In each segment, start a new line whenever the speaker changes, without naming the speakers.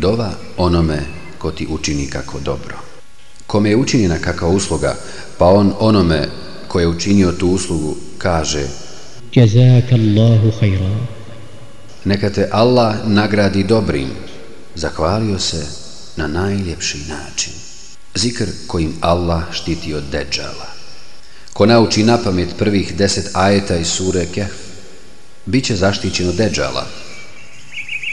Dova onome ko ti učini kako dobro. Kome je učinjena kakva usluga, pa on onome ko je učinio tu uslugu kaže
Jazaka Allahu khayra.
Neka te Allah nagradi dobrim. Zahvalio se na najljepši način. Zikr kojim Allah štiti od deđala. Ko nauči na pamet prvih deset ajeta iz sure Kehf, bit će zaštićen od deđala.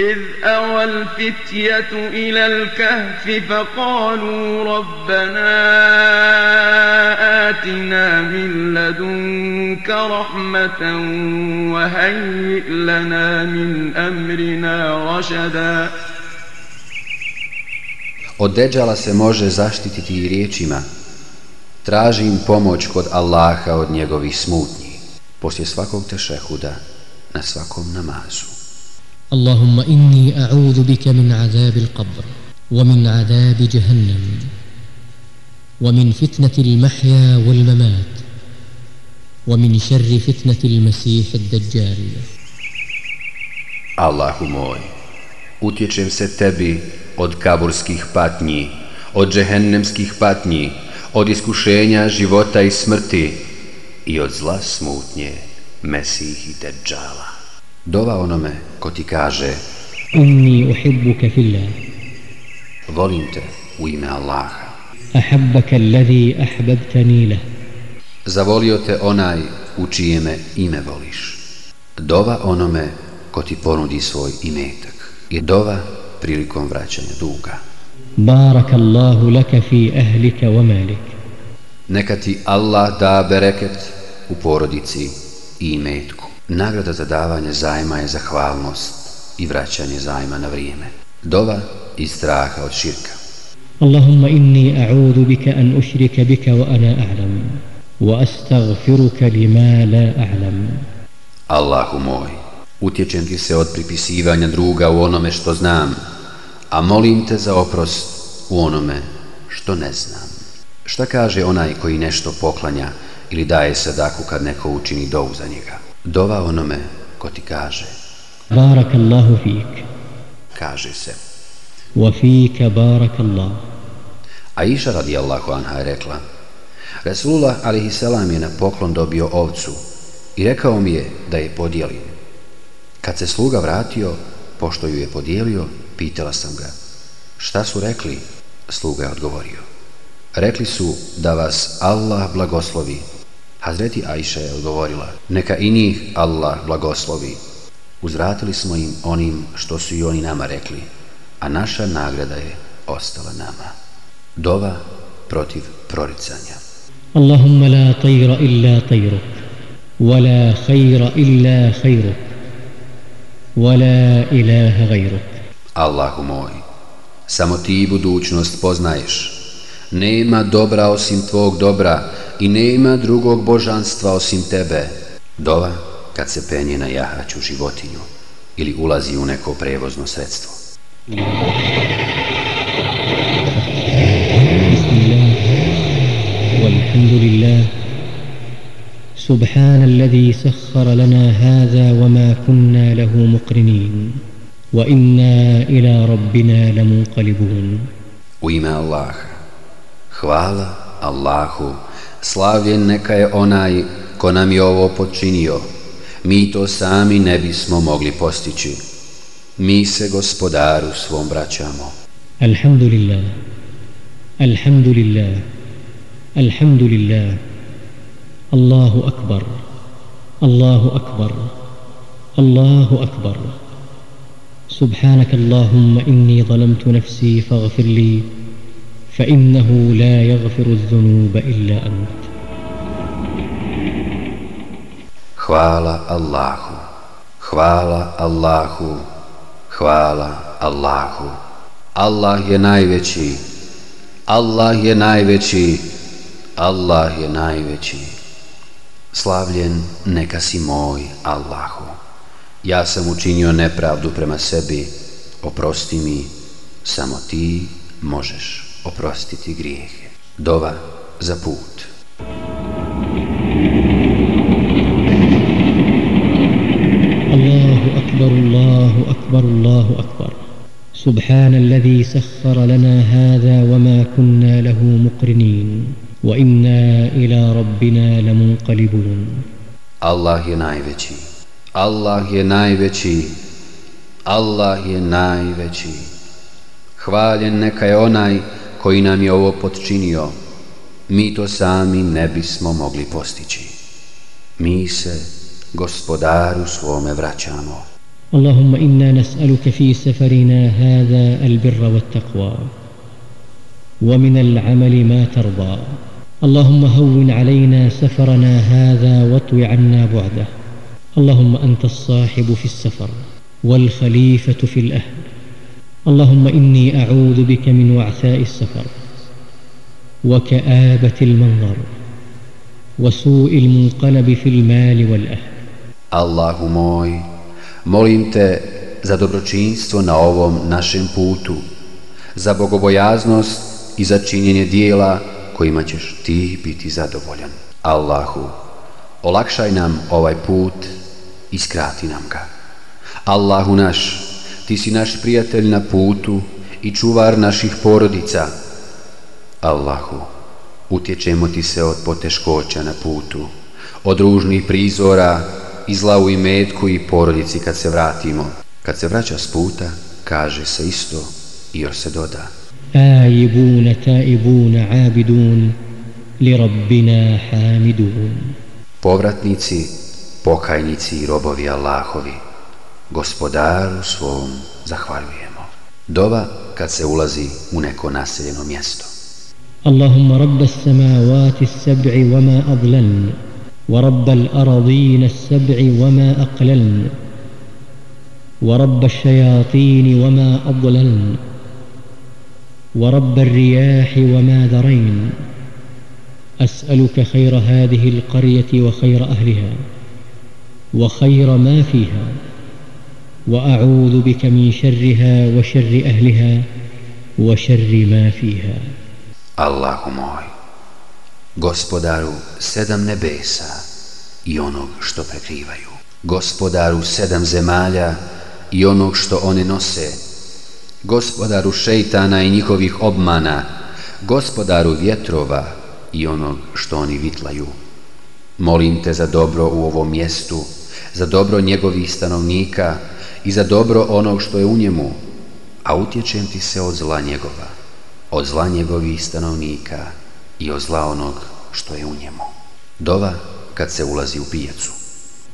إذ أوى الفتية إلى الكهف فقالوا ربنا آتنا من لدنك رحمة وهيئ لنا من أمرنا رشدا
Od deđala se može zaštititi i riječima Tražim pomoć kod Allaha od njegovih smutnji Poslije svakog tešehuda na svakom namazu
Allahumma inni a'udhu bika min عذاب al-qabr wa min ومن jahannam wa min fitnati al-mahya wal-mamat wa min sharri fitnati al-masih ad-dajjal
Allahu moj utječem se tebi od kaburskih patnji, od džehennemskih patnji, od iskušenja života i smrti i od zla smutnje Mesih i Deđala. Dova onome ko ti kaže
Inni uhibbuka fillah
Volim te u ime Allaha
Ahabbaka alladhi ahbabtani lah
Zavolio te onaj u čije me ime voliš Dova onome ko ti ponudi svoj imetak I dova prilikom vraćanja duga.
Barakallahu laka fi ahlika wa malik.
Neka ti Allah da bereket u porodici i imetku. Nagrada za davanje zajma je zahvalnost i vraćanje zajma na vrijeme. Dova i straha od širka.
Allahumma inni a'udhu bika an ushrika bika wa ana a'lam wa astaghfiruka lima la a'lam.
Allahu moj, utječem ti se od pripisivanja druga u onome što znam, a molim te za oprost u onome što ne znam. Šta kaže onaj koji nešto poklanja ili daje sadaku kad neko učini dovu za njega? Dova onome ko ti kaže.
Barakallahu fik.
Kaže se.
Wa fika barakallah.
A iša radijallahu anha je rekla. Resulullah alaihissalam je na poklon dobio ovcu i rekao mi je da je podijelim. Kad se sluga vratio, pošto ju je podijelio, pitala sam ga. Šta su rekli? Sluga je odgovorio. Rekli su da vas Allah blagoslovi. Hazreti Ajša je odgovorila, neka i njih Allah blagoslovi. Uzratili smo im onim što su i oni nama rekli, a naša nagrada je ostala nama. Dova protiv proricanja.
Allahumma la tajra illa tajruk, wa la hajra illa hajruk, wa la ilaha gajruk.
Allahu moj, samo ti budućnost poznaješ, Nema dobra osim tvog dobra i nema drugog božanstva osim tebe. Dova kad se penje na jahaću životinju ili ulazi u neko prevozno sredstvo.
والحمد لله سبحان الذي سخر لنا هذا وما كنا له مقرنين وإنا إلى ربنا لمنقلبون
U ime Allaha. Hvala Allahu. Slavljen neka je onaj ko nam je ovo počinio. Mi to sami ne bismo mogli postići. Mi se gospodaru svom vraćamo.
الحمد لله الحمد لله الحمد لله الله أكبر الله أكبر الله أكبر سبحانك اللهم إني ظلمت نفسي فاغفر لي فإنه لا يغفر الذنوب إلا أنت
Hvala Allahu. Hvala Allahu. Hvala Allahu. Allah je najveći. Allah je najveći. Allah je najveći. Slavljen neka si moj Allahu. Ja sam učinio nepravdu prema sebi. Oprosti mi. Samo ti možeš oprostiti grijehe. Dova za put.
Allahu akbar, Allahu akbar, Allahu akbar. سبحان الذي سخر لنا هذا وما كنا له مقرنين وإنا إلى ربنا لمنقلبون
الله يناي الله يناي الله يناي خوالي نكا يوناي koji nam je ovo podčinio. Mi to sami ne bismo mogli postići. Mi se gospodaru svome vraćamo.
اللهم إنا نسألك في سفرنا هذا البر والتقوى ومن العمل ما ترضى اللهم هون علينا سفرنا هذا واطو عنا بعده اللهم أنت الصاحب في السفر والخليفة في الأهل اللهم إني أعوذ بك من وعثاء السفر وكآبة المنظر وسوء المنقلب في المال والأهل
Allahu moj, molim te za dobročinstvo na ovom našem putu, za bogobojaznost i za činjenje dijela kojima ćeš ti biti zadovoljan. Allahu, olakšaj nam ovaj put i skrati nam ga. Allahu naš, Ti si naš prijatelj na putu i čuvar naših porodica. Allahu, utječemo ti se od poteškoća na putu, od ružnih prizora, izla u imetku i porodici kad se vratimo. Kad se vraća s puta, kaže se isto i još se doda.
taibun abidun li rabbina hamidun
povratnici pokajnici i robovi Allahovi gospodaru svom zahvaljujemo. Dova kad se ulazi u neko naseljeno mjesto.
اللهم رب السماوات السبع وما أضللن ورب الأرضين السبع وما أقللن ورب الشياطين وما أضللن ورب الرياح وما ذرين أسألك خير هذه القرية وخير أهلها وخير ما فيها وأعوذ بك من شرها وشر أهلها وشر ما فيها
Allahu moj, gospodaru sedam nebesa i onog što prekrivaju, gospodaru sedam zemalja i onog što one nose, gospodaru šeitana i njihovih obmana, gospodaru vjetrova i onog što oni vitlaju. Molim te za dobro u ovom mjestu, za dobro njegovih stanovnika i za dobro onog što je u njemu, a utječem ti se od zla njegova, od zla njegovih stanovnika i od zla onog što je u njemu. Dova kad se ulazi u pijacu.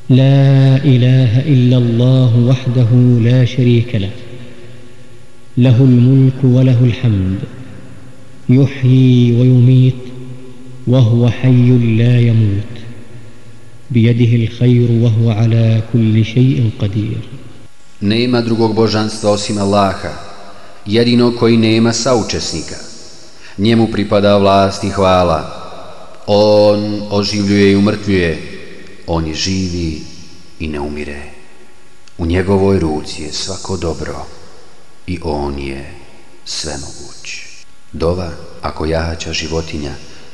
La ilaha illa Allah vahdahu la sharika la. Lahu l-mulku wa lahu l-hamd. Juhji wa yumit. wa huwa hajjul la jamut. Bijedihi l-hajru wahuwa ala kulli šeji in qadiru.
Nema drugog božanstva osim Allaha, jedino koji nema saučesnika. Njemu pripada vlast i hvala. On oživljuje i umrtvuje, on je živi i ne umire. U njegovoj ruci je svako dobro i on je svemoguć. Dova, ako jahaća životinja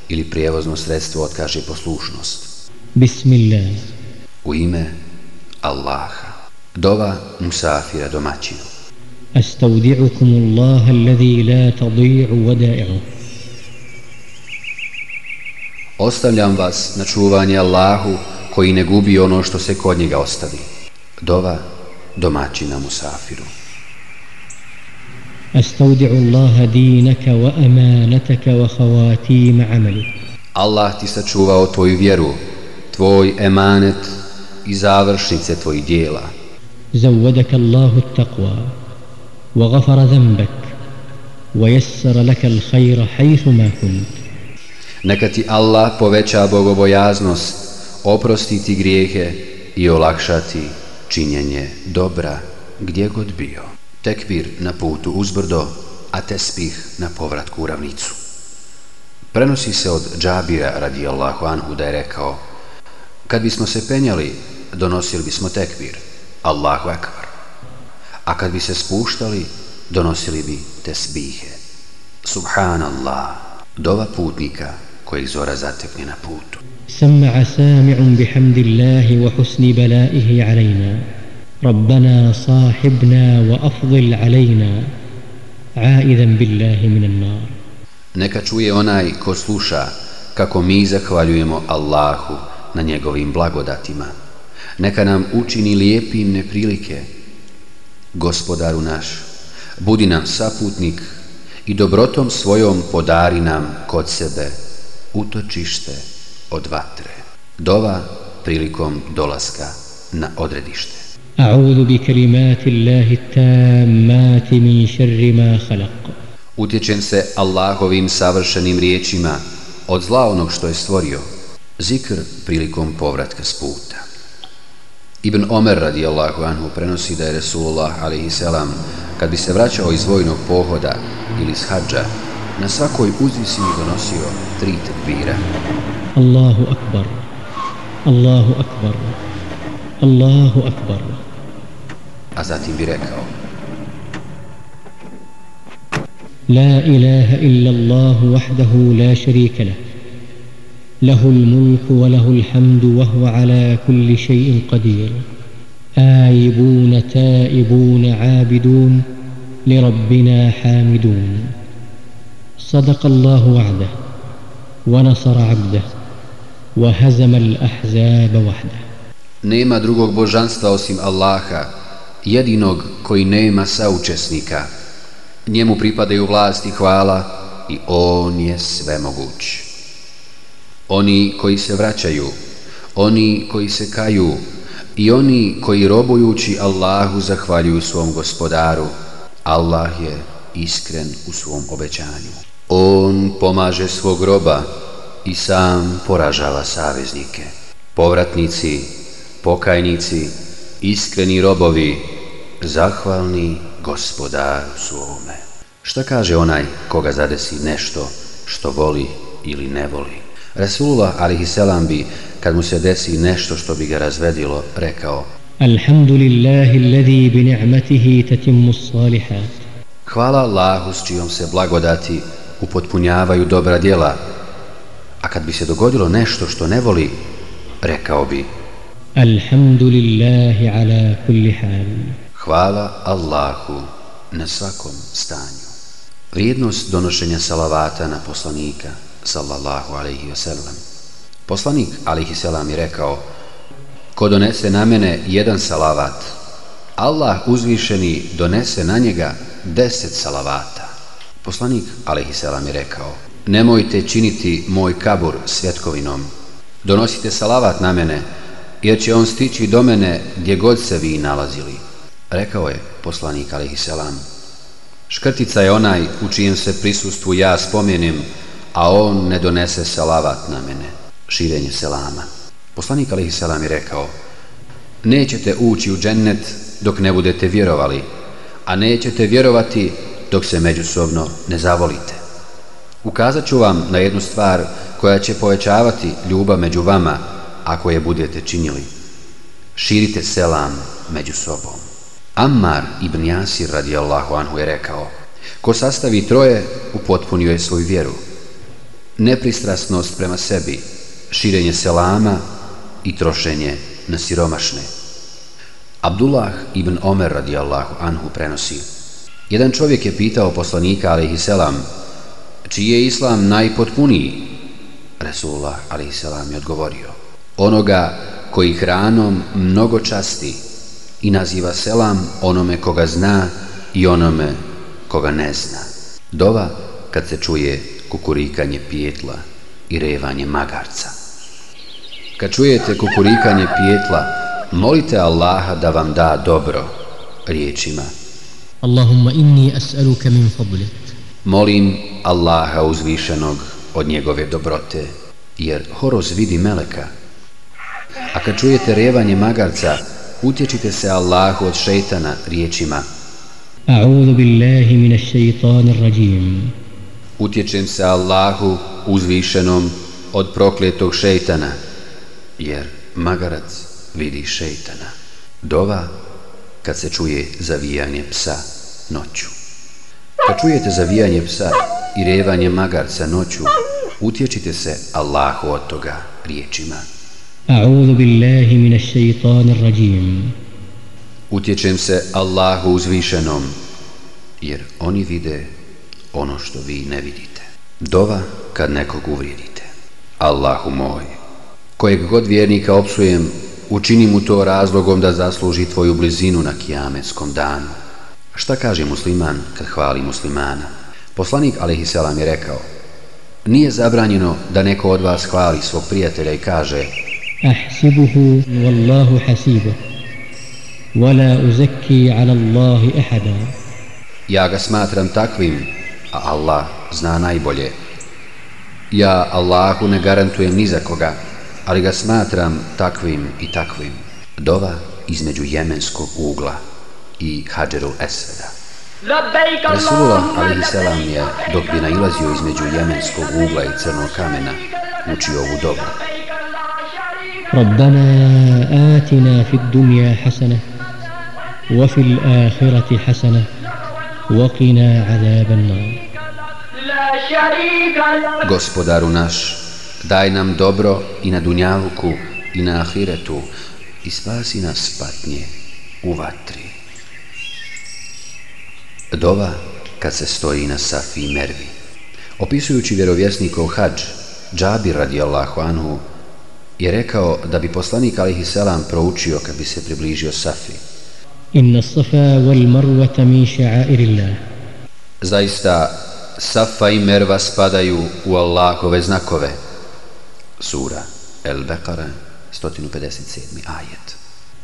ili prijevozno sredstvo otkaže poslušnost.
Bismillah.
U ime Allaha. Dova Musafira domaćinu.
Astaudi'ukum Allah alladhi la tadi'u wada'i'u.
Ostavljam vas na čuvanje Allahu koji ne gubi ono što se kod njega ostavi. Dova domaćina Musafiru.
Astaudi'u Allah dinaka wa amanataka wa khawatim amali.
Allah ti sačuvao tvoju vjeru, tvoj emanet i završnice tvojih djela.
زودك الله التقوى وغفر ذنبك ويسر لك الخير حيثما كنت
Neka ti Allah poveća bogobojaznost, oprosti ti grijehe i olakšati činjenje dobra gdje god bio. Tekbir na putu uzbrdo, a tespih na povratku u ravnicu. Prenosi se od Džabira radijallahu anhu da je rekao Kad bismo se penjali, donosili bismo tekbir, Allahu ekvar. A kad bi se spuštali, donosili bi tesbihe. Subhanallah, dova putnika kojeg zora zatekne na putu.
سمع سامع بحمد الله وحسن بلائه علينا ربنا صاحبنا وأفضل علينا عائذا بالله من النار
Neka čuje onaj ko sluša kako mi zahvaljujemo Allahu na njegovim blagodatima. neka nam učini lijepim neprilike. Gospodaru naš, budi nam saputnik i dobrotom svojom podari nam kod sebe utočište od vatre. Dova prilikom dolaska na odredište.
A'udhu bi kalimati Allahi tamati min šerri ma khalaq.
Utječem se Allahovim savršenim riječima od zla onog što je stvorio. Zikr prilikom povratka s puta. Ibn Omer radijallahu anhu prenosi da je Resulullah alaihi selam kad bi se vraćao iz vojnog pohoda ili iz hađa na svakoj uzvisini donosio tri tekbira.
Allahu akbar, Allahu akbar, Allahu akbar.
A zatim bi rekao
La ilaha illa Allahu vahdahu la šarike. له الملك وله الحمد وهو على كل شيء قدير آيبون تائبون عابدون لربنا حامدون صدق الله وعده ونصر عبده وهزم الأحزاب وحده
Nema drugog božanstva osim Allaha, jedinog koji nema saučesnika. Njemu pripadaju vlast i hvala i On je. Oni koji se vraćaju, oni koji se kaju i oni koji robujući Allahu zahvaljuju svom gospodaru, Allah je iskren u svom obećanju. On pomaže svog roba i sam poražava saveznike. Povratnici, pokajnici, iskreni robovi, zahvalni gospodaru svome. Šta kaže onaj koga zadesi nešto što voli ili ne voli? Rasulullah alihisselam bi, kad mu se desi nešto što bi ga razvedilo, rekao
Alhamdulillahi alladhi bi ni'matihi tatimmu salihat.
Hvala Allahu s čijom se blagodati upotpunjavaju dobra djela, a kad bi se dogodilo nešto što ne voli, rekao bi
Alhamdulillahi ala kulli hal.
Hvala Allahu na svakom stanju. Vrijednost donošenja salavata na poslanika, sallallahu alaihi wa sallam. Poslanik, alaihi selam je rekao, ko donese na mene jedan salavat, Allah uzvišeni donese na njega deset salavata. Poslanik, alaihi selam je rekao, nemojte činiti moj kabur svjetkovinom, donosite salavat na mene, jer će on stići do mene gdje god se vi nalazili. Rekao je poslanik alaihi selam. Škrtica je onaj u čijem se prisustvu ja spomenim, a on ne donese salavat na mene. Širenje selama. Poslanik alaihi selam je rekao Nećete ući u džennet dok ne budete vjerovali, a nećete vjerovati dok se međusobno ne zavolite. Ukazat ću vam na jednu stvar koja će povećavati ljubav među vama ako je budete činili. Širite selam među sobom. Ammar ibn Jasir radijallahu anhu je rekao Ko sastavi troje, upotpunio je svoju vjeru. Nepristrasnost prema sebi, širenje selama i trošenje na siromašne. Abdullah ibn Omer radijallahu anhu prenosi Jedan čovjek je pitao poslanika alaihi selam čiji je islam najpotpuniji? Resulullah alaihi selam je odgovorio onoga koji hranom mnogo časti i naziva selam onome koga zna i onome koga ne zna. Dova kad se čuje kukurikanje pijetla i revanje magarca. Kad čujete kukurikanje pijetla, molite Allaha da vam da dobro riječima.
Allahumma inni as'aluka min fadlik.
Molim Allaha uzvišenog od njegove dobrote, jer horoz vidi meleka. A kad čujete revanje magarca, utječite se Allahu od šeitana riječima.
A'udhu billahi minash shaitanir rajim.
Utječem se Allahu uzvišenom od prokletog šeitana, jer magarac vidi šeitana. Dova kad se čuje zavijanje psa noću. Kad čujete zavijanje psa i revanje magarca noću, utječite se Allahu od toga riječima.
A'udhu billahi minash shaitanir rajim.
Utječem se Allahu uzvišenom, jer oni vide ono što vi ne vidite. Dova kad nekog uvrijedite. Allahu moj, kojeg god vjernika opsujem, učini mu to razlogom da zasluži tvoju blizinu na kijametskom danu. Šta kaže musliman kad hvali muslimana? Poslanik alaihisselam je rekao, nije zabranjeno da neko od vas hvali svog prijatelja i kaže
Ahsibuhu wallahu hasibu wala uzekki ala Allahi ahada
Ja ga smatram takvim a Allah zna najbolje. Ja Allahu ne garantujem ni za koga, ali ga smatram takvim i takvim. Dova između jemenskog ugla i Hadžerul Esveda. Resulullah alaihi salam je, dok bi nailazio između jemenskog ugla i crnog kamena, učio ovu dobu.
ربنا آتنا في الدنيا حسنة وفي الآخرة حسنة وقنا عذاب النار
Gospodaru naš, daj nam dobro i na dunjavuku i na ahiretu i spasi nas patnje u vatri. Dova kad se stoji na safi i mervi. Opisujući vjerovjesnikov hađ, Džabir radijallahu anhu je rekao da bi poslanik alihi selam proučio kad bi se približio safi.
Inna safa wal marwata min sha'airillah.
Zaista Safa i Merva spadaju u Allahove znakove. Sura El Beqara 157. ajet.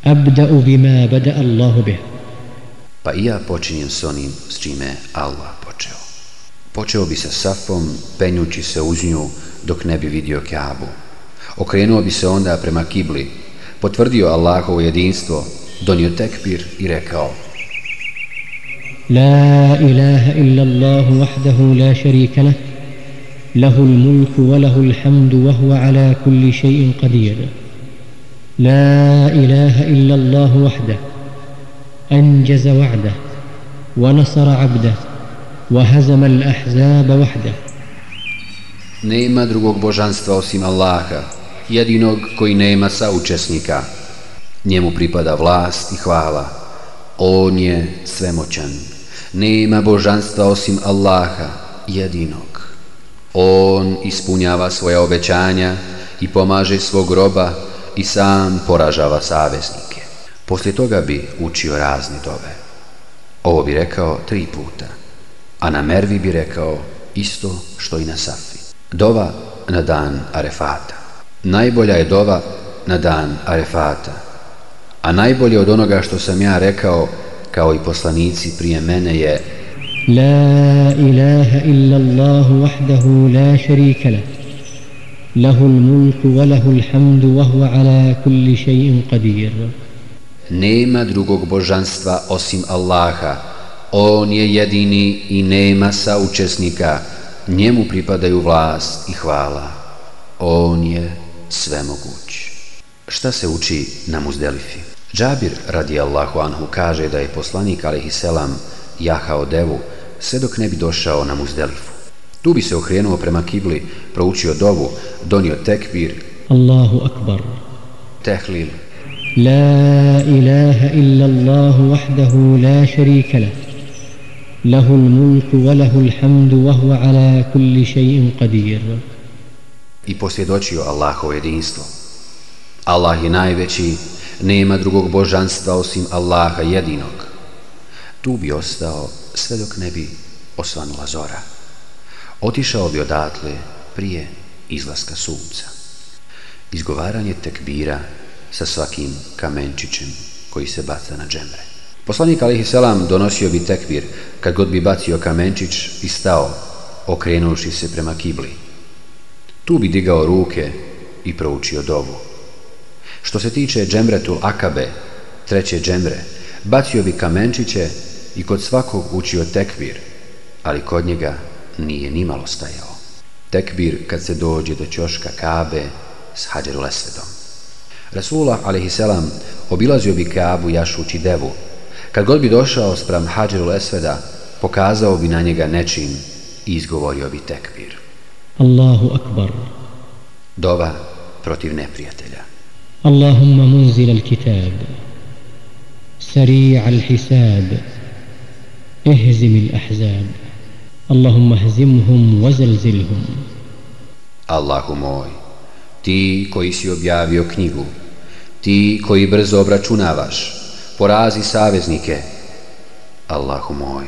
Abda'u bima bada Allahu bih.
Pa i ja počinjem s onim s čime Allah počeo. Počeo bi sa Safom, penjući se uz nju dok ne bi vidio Kjabu. Okrenuo bi se onda prema Kibli, potvrdio Allahovo jedinstvo, donio tekbir i rekao
لا إله إلا الله وحده لا شريك له له الملك وله الحمد وهو على كل شيء قدير لا إله إلا الله وحده أنجز وعده ونصر عبده وهزم الأحزاب وحده
Nema drugog božanstva osim Allaha, jedinog koji nema saučesnika. Njemu pripada vlast i hvala. On je svemoćan. Nema božanstva osim Allaha, jedinog. On ispunjava svoja obećanja i pomaže svog roba i sam poražava saveznike. Poslije toga bi učio razni dove. Ovo bi rekao tri puta, a na Mervi bi rekao isto što i na Safi. Dova na dan Arefata. Najbolja je dova na dan Arefata, a najbolje od onoga što sam ja rekao kao i poslanici prije mene je
La ilaha illa Allah wahdahu la sharika lah له الملك وله الحمد وهو على كل شيء قدير
Nema drugog božanstva osim Allaha. On je jedini i nema saučesnika. Njemu pripadaju vlast i hvala. On je svemoguć. Šta se uči na Muzdelifi? Džabir radijallahu anhu kaže da je poslanik alaihi selam jahao devu sve dok ne bi došao na Muzdelifu. Tu bi se okrenuo prema kibli, proučio dovu, donio tekbir.
Allahu akbar.
Tehlil.
La ilaha illa Allahu wahdahu la sharika lah. Lahu l-mulku wa lahu l-hamdu wa huwa ala kulli še'in qadir.
I posvjedočio Allahovo jedinstvo. Allah je najveći, nema drugog božanstva osim Allaha jedinog. Tu bi ostao sve dok ne bi osvanula zora. Otišao bi odatle prije izlaska sunca. Izgovaranje tekbira sa svakim kamenčićem koji se baca na džemre. Poslanik alihi selam donosio bi tekbir kad god bi bacio kamenčić i stao, okrenuši se prema kibli. Tu bi digao ruke i proučio dovu. Što se tiče džemretul akabe, treće džemre, bacio bi kamenčiće i kod svakog učio tekbir, ali kod njega nije nimalo stajao. Tekbir kad se dođe do ćoška Kabe s Hadjeru Lesvedom. Rasulullah a.s. obilazio bi Kabu jašući devu. Kad god bi došao sprem Hadjeru Lesveda, pokazao bi na njega nečim i izgovorio bi tekbir.
Allahu akbar.
Dova protiv neprijatelja.
Allahumma munzil الكتاب سريع الحساب اهزم الأحزاب Ehzim اهزمهم وزلزلهم Allahumma hzimhum wazelzilhum.
Allahu moj, ti koji si objavio knjigu, ti koji brzo obračunavaš, porazi saveznike. Allahu moj,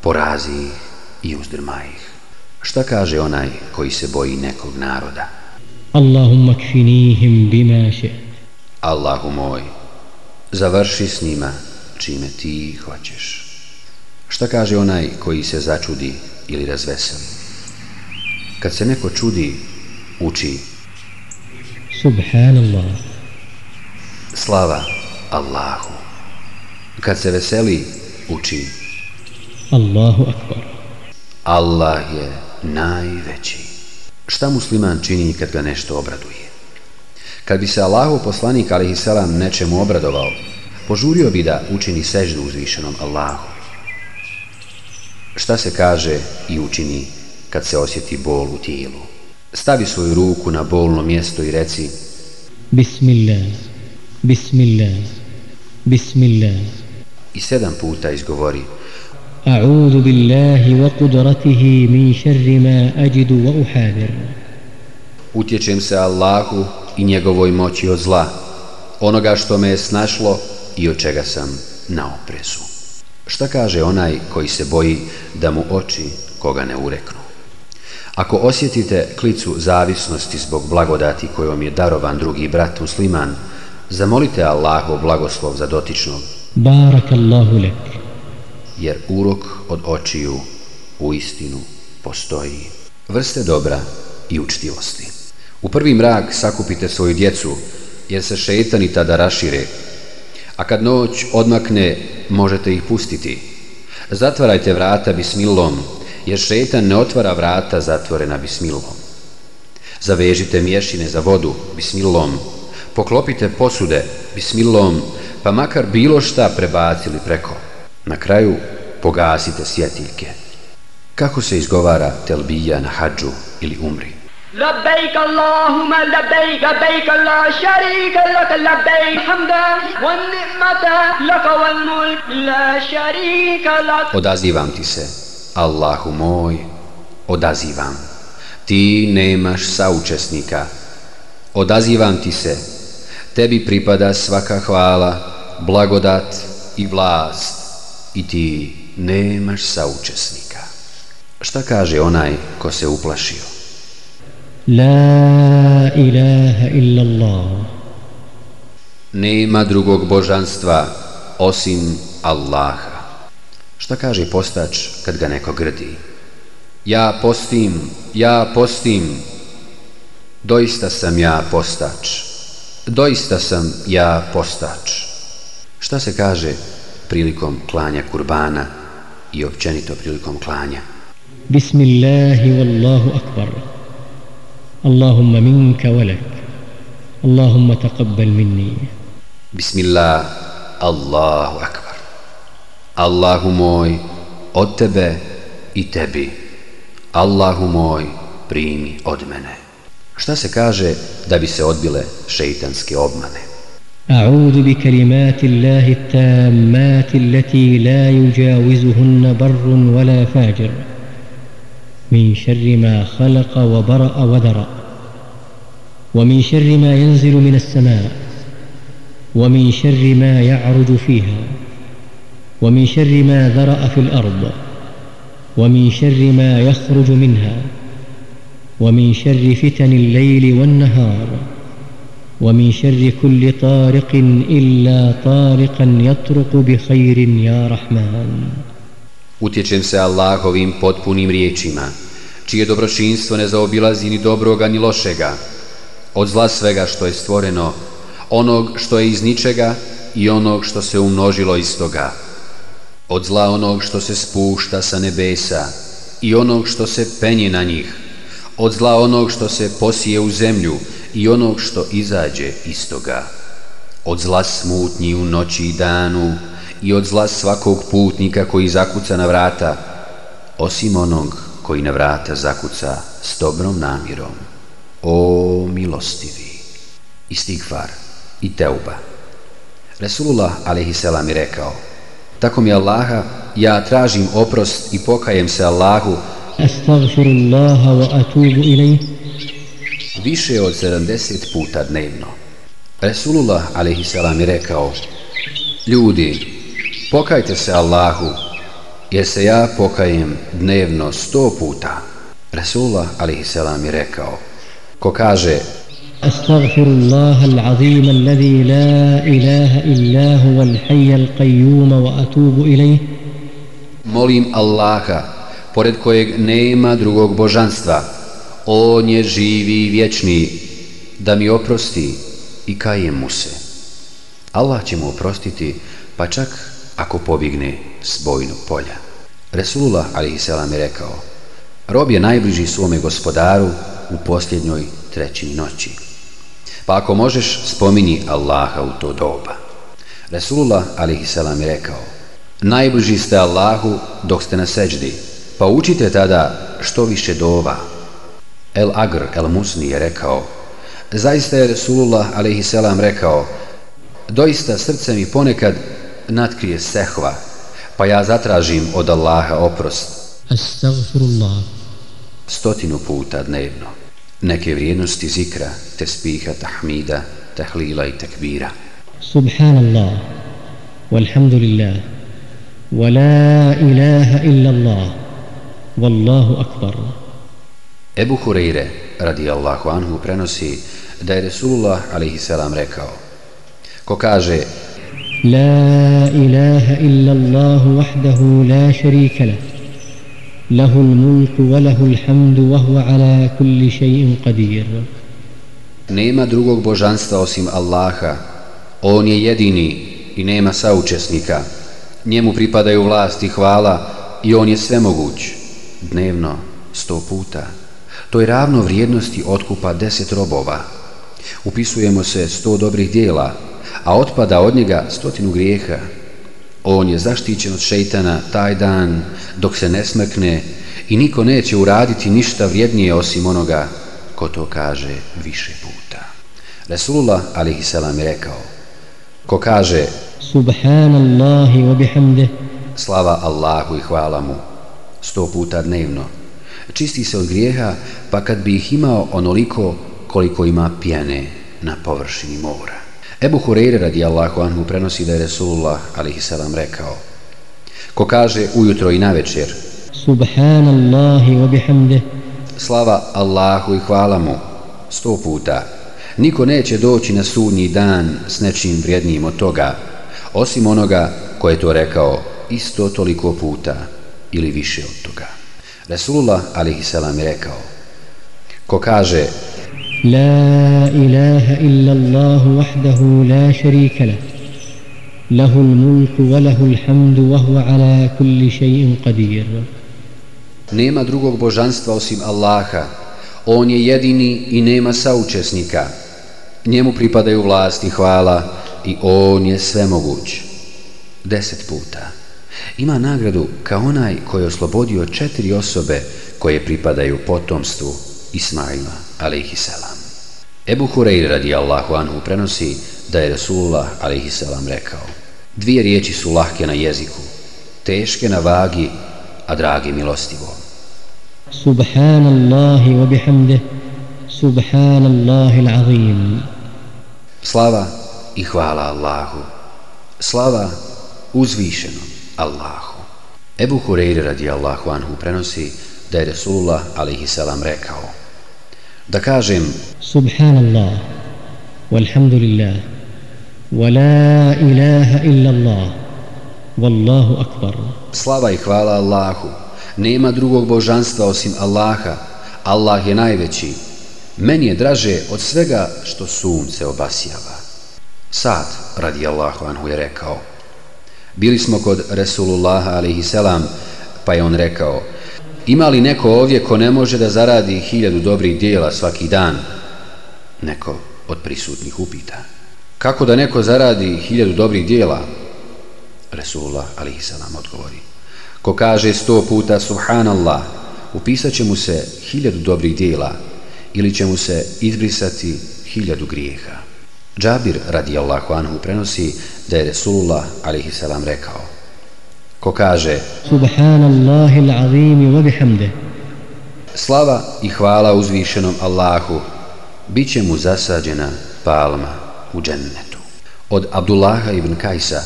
porazi ih i uzdrmaj ih. Šta kaže onaj koji se boji nekog naroda?
Allahumma kfinihim bima še.
Allahu moj, završi s njima čime ti hoćeš. Šta kaže onaj koji se začudi ili razveseli? Kad se neko čudi, uči
Subhanallah.
Slava Allahu. Kad se veseli, uči
Allahu akbar.
Allah je najveći. Šta musliman čini kad ga nešto obraduje? Kad bi se Allahu poslanik alihi selam nečemu obradovao, požurio bi da učini seždu uzvišenom Allahu. Šta se kaže i učini kad se osjeti bol u tijelu? Stavi svoju ruku na bolno mjesto i reci
Bismillah, Bismillah, Bismillah.
I sedam puta izgovori
Wa kudratihi min šerri ma ajidu wa uhadir.
Utječem se Allahu i njegovoj moći od zla, onoga što me je snašlo i od čega sam na opresu. Šta kaže onaj koji se boji da mu oči koga ne ureknu? Ako osjetite klicu zavisnosti zbog blagodati kojom je darovan drugi brat musliman, zamolite Allahu blagoslov za dotičnog.
Barakallahu lek.
Jer urok od očiju u istinu postoji. Vrste dobra i učtivosti. U prvi mrak sakupite svoju djecu, jer se šetani tada rašire, a kad noć odmakne, možete ih pustiti. Zatvarajte vrata bismilom, jer šetan ne otvara vrata zatvorena bismilom. Zavežite mješine za vodu bismilom, poklopite posude bismilom, pa makar bilo šta prebacili preko. Na kraju pogasite svjetiljke. Kako se izgovara telbija na hađu ili umri?
لبيك اللهم لبيك لبيك لا شريك لك لبيك حمدا والنعمة لك والملك لا شريك لك
Odazivam ti se, Allahu moj, odazivam. Ti nemaš saučesnika. Odazivam ti se, tebi pripada svaka hvala, blagodat i vlast i ti nemaš saučesnika. Šta kaže onaj ko se uplašio?
La ilaha illa Allah.
Nema drugog božanstva osim Allaha. Šta kaže postač kad ga neko grdi? Ja postim, ja postim. Doista sam ja postač. Doista sam ja postač. Šta se kaže prilikom klanja kurbana i općenito prilikom klanja?
Bismillahi wallahu akbar. Allahumma minka walak. Allahumma taqabbal minni.
Bismillah, Allahu akbar. Allahu moj, od tebe i tebi. Allahu moj, primi od mene. Šta se kaže da bi se odbile šeitanske obmane?
أعوذ بكلمات الله التامات التي لا يجاوزهن بر ولا فاجر من شر ما خلق وبرأ وذرأ ومن شر ما ينزل من السماء ومن شر ما يعرج فيها ومن شر ما ذرأ في الأرض ومن شر ما يخرج منها ومن شر فتن الليل والنهار. ومن شر كل طارق إلا طارقا يطرق بخير يا رحمن
Utječem se Allahovim potpunim riječima, čije dobročinstvo ne zaobilazi ni dobroga ni lošega, od zla svega što je stvoreno, onog što je iz ničega i onog što se umnožilo iz toga, od zla onog što se spušta sa nebesa i onog što se penje na njih, od zla onog što se posije u zemlju i onog što izađe iz toga, od zla smutnji u noći i danu i od zla svakog putnika koji zakuca na vrata, osim onog koji na vrata zakuca s dobrom namirom. O milostivi, istigfar i teuba. Resulullah a.s. je rekao, tako mi Allaha, ja tražim oprost i pokajem se Allahu
Astaghfirullaha wa atubu ilaih
više od 70 puta dnevno. Resulullah a.s. mi rekao, ljudi, pokajte se Allahu, jer se ja pokajem dnevno sto puta. Resulullah a.s. mi rekao, ko kaže,
أستغفر الله العظيم الذي لا إله إلا هو الحي القيوم وأتوب إليه
molim Allaha, pored kojeg nema drugog božanstva, On je živi i vječni, da mi oprosti i kajem mu se. Allah će mu oprostiti, pa čak ako pobigne s bojnog polja. Resulullah a.s. je rekao, rob je najbliži svome gospodaru u posljednjoj trećini noći. Pa ako možeš, spominji Allaha u to doba. Resulullah a.s. je rekao, najbliži ste Allahu dok ste na seđdi, pa učite tada što više dova, El Agr El Musni je rekao Zaista je Resulullah a.s. rekao Doista srce mi ponekad natkrije sehva Pa ja zatražim od Allaha oprost.
Astaghfirullah.
Stotinu puta dnevno. Neke vrijednosti zikra, tespiha, tahmida, tahlila i tekbira.
Subhanallah. Walhamdulillah. Wa la ilaha illa Allah Wallahu akbar
Ebu Hureyre, radijallahu anhu, prenosi da je Resulullah a.s. rekao Ko kaže
La ilaha illa Allah wahdahu la sharika lah Lahu l-mulku wa lahu l-hamdu wa huwa ala kulli še'in qadir.
Nema drugog božanstva osim Allaha. On je jedini i nema saučesnika. Njemu pripadaju vlast i hvala i on je svemoguć. Dnevno sto puta To je ravno vrijednosti otkupa deset robova. Upisujemo se sto dobrih dijela, a otpada od njega stotinu grijeha. On je zaštićen od šeitana taj dan dok se ne smrkne i niko neće uraditi ništa vrijednije osim onoga ko to kaže više puta. Resulullah a.s. je rekao, ko kaže
Subhanallahi wa bihamdih
Slava Allahu i hvala mu sto puta dnevno čisti se od grijeha, pa kad bi ih imao onoliko koliko ima pjene na površini mora. Ebu Hureyre radijallahu anhu prenosi da je Resulullah alaihissalam rekao Ko kaže ujutro i na večer
Subhanallahi wa bihamdih
Slava Allahu i hvala mu sto puta Niko neće doći na sudnji dan s nečim vrijednijim od toga osim onoga koje je to rekao isto toliko puta ili više od toga. Resulullah alihi je rekao Ko kaže
La ilaha illa Allahu vahdahu la sharika lah Lahu l-mulku wa lahu l-hamdu wa huwa ala kulli še'in qadir.
Nema drugog božanstva osim Allaha. On je jedini i nema saučesnika. Njemu pripadaju vlast i hvala I on je svemoguć. Deset 10 puta. Ima nagradu kao onaj koji je oslobodio četiri osobe koje pripadaju potomstvu Ismaila, alaihissalam. Ebu Hureyri radijallahu anhu prenosi da je Rasulullah alaihissalam rekao Dvije riječi su lahke na jeziku, teške na vagi, a dragi milostivo.
Subhanallahi wa bihamdih, subhanallahi l'azim.
Slava i hvala Allahu. Slava uzvišenom Allahu. Ebu Hureyri radijallahu anhu prenosi da je Rasulullah alaihissalam rekao da kažem
Subhanallah walhamdulillah wa la ilaha illa Allah wallahu akbar.
Slava i hvala Allahu. Nema drugog božanstva osim Allaha. Allah je najveći. Meni je draže od svega što sunce obasjava. Sad radi Allahu anhu je rekao Bili smo kod Resulullaha alaihi selam pa je on rekao Ima li neko ovdje ko ne može da zaradi hiljadu dobrih dijela svaki dan? Neko od prisutnih upita. Kako da neko zaradi hiljadu dobrih dijela? Resulullah alaihi selam odgovori. Ko kaže sto puta subhanallah, upisat će mu se hiljadu dobrih dijela ili će mu se izbrisati hiljadu grijeha. Džabir radijallahu anhu prenosi da je Resulullah alihi salam rekao ko kaže
Subhanallahi l'azimi wa bihamde
Slava i hvala uzvišenom Allahu bit će mu zasađena palma u džennetu. Od Abdullaha ibn Kajsa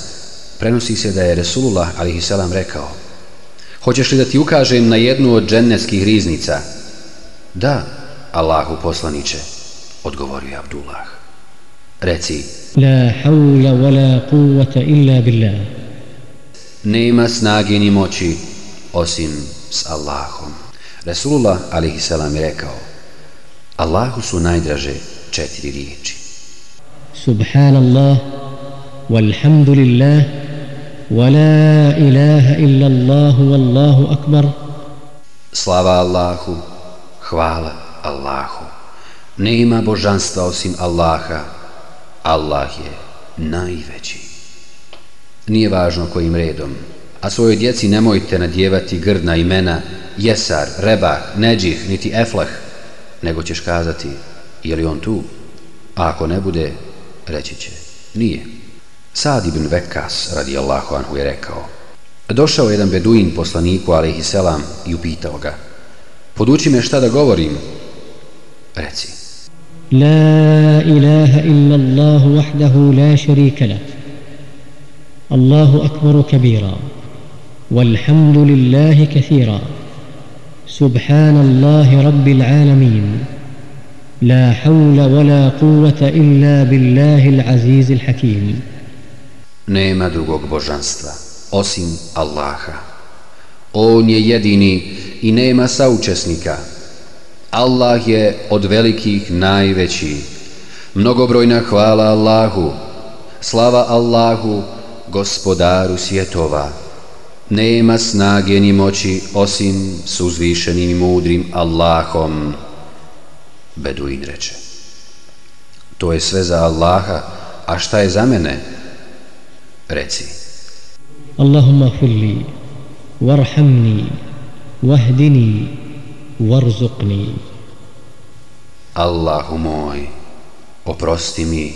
prenosi se da je Resulullah a.s. rekao Hoćeš li da ti ukažem na jednu od džennetskih riznica? Da, Allahu poslaniće, odgovorio je Abdullah. Reci,
La hawla wa la quvata illa billah
nema snage ni moći osim s Allahom. Resulullah a.s. je rekao Allahu su najdraže četiri riječi.
Subhanallah walhamdulillah wa la ilaha illa Allahu wallahu akbar
Slava Allahu, hvala Allahu. Nema božanstva osim Allaha. Allah je najveći nije važno kojim redom. A svojoj djeci nemojte nadjevati grdna imena Jesar, Rebah, Neđih, niti Eflah, nego ćeš kazati, je li on tu? A ako ne bude, reći će, nije. Sad ibn Vekas, radi Allahu anhu, je rekao, došao jedan beduin poslaniku, alaihi selam, i upitao ga, poduči me šta da govorim, reci.
لا إله إلا الله وحده لا شريك له. الله أكبر كبيرا. والحمد لله كثيرا. سبحان الله رب العالمين. لا حول ولا قوة إلا بالله العزيز الحكيم.
Nema drugog božanstva osim Allaha. On je jedini i nema saučesnika. Allah je od velikih najveći. Mnogobrojna hvala Allahu. Slava Allahu gospodaru svjetova, nema snage ni moći osim s uzvišenim i mudrim Allahom. Beduin reče, to je sve za Allaha, a šta je za mene? Reci.
Allahumma filli, warhamni, wahdini, warzuqni.
Allahu moj, oprosti mi,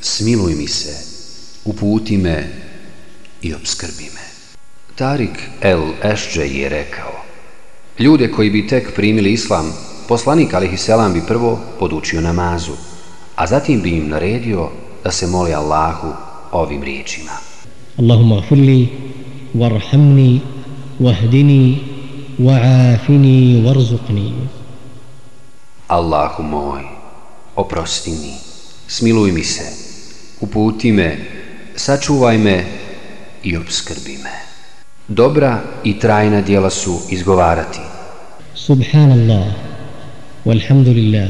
smiluj mi se, uputi me, i obskrbi me. Tarik el Ešđe je rekao, ljude koji bi tek primili islam, poslanik alihi selam bi prvo podučio namazu, a zatim bi im naredio da se moli Allahu ovim riječima.
Allahumma gfirli, warhamni, wahdini, wa'afini, warzuqni.
Allahu moj, oprosti mi, smiluj mi se, uputi me, sačuvaj me i obskrbi me. Dobra i trajna dijela su izgovarati.
Subhanallah, walhamdulillah,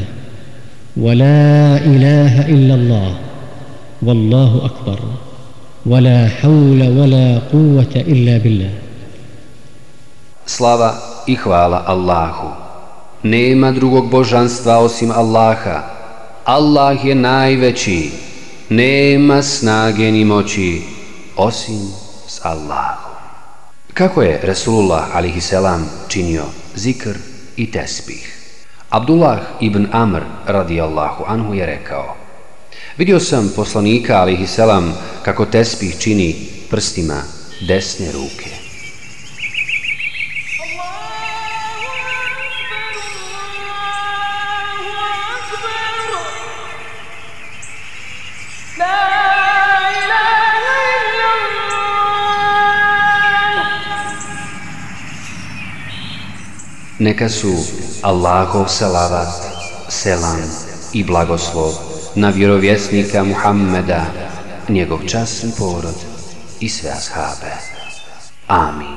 ولا إله إلا الله والله أكبر ولا حول ولا قوة إلا بالله
Slava i hvala Allahu. Nema drugog božanstva osim Allaha. Allah je najveći. Nema snage ni moći osim s Allahom. Kako je Resulullah a.s. činio zikr i tespih? Abdullah ibn Amr radijallahu anhu je rekao Vidio sam poslanika a.s. kako tespih čini prstima desne ruke. Neka su Allahov salavat, selam i blagoslov na vjerovjesnika Muhammeda, njegov časni porod i sve ashabe. Amin.